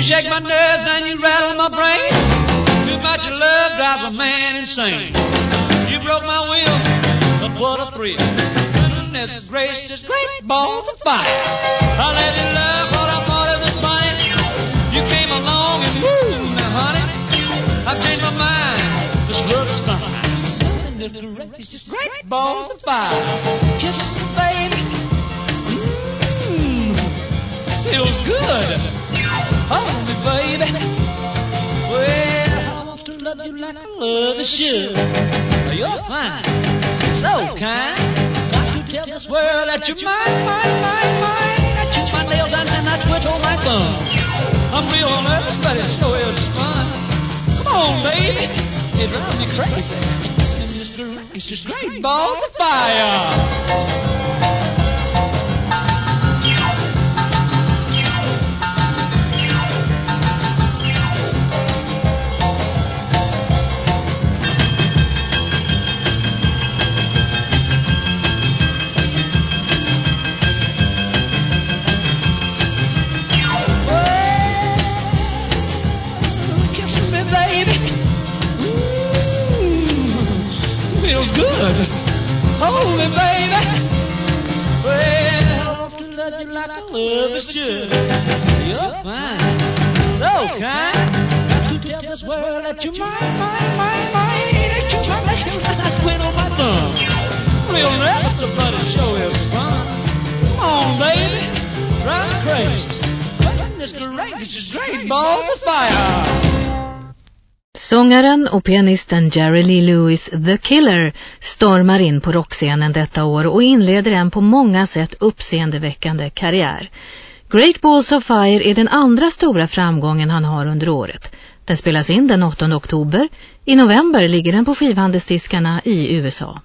You shake my nerves and you rattle my brain. Too much love drives a man insane. You broke my will, but what a thrill. Goodness gracious, great balls of fire. I let you love what I thought it was funny. You came along and woo, now honey, I've changed my mind. This love is fine. Goodness gracious, great balls of fire. I love you should. You're fine, so kind. Got to tell this world that you're mine, mine, mine, mine. I chew my nails and I twiddle my thumb. I'm real nervous, but it sure is fun. Come on, baby, it drives me crazy. And this great, it's just great balls of fire. Like I love is should. You're fine, so kind. Got to tell this world that you're mine, mine, mine, mine. That you're my nails and I twiddle my thumb. Real nervous, but it sure is fun. Come on, baby, drive crazy. Goodness gracious, great balls of fire. Sångaren och pianisten Jerry Lee Lewis, The Killer, stormar in på rockscenen detta år och inleder en på många sätt uppseendeväckande karriär. Great Balls of Fire är den andra stora framgången han har under året. Den spelas in den 8 oktober. I november ligger den på skivhandelsdiskarna i USA.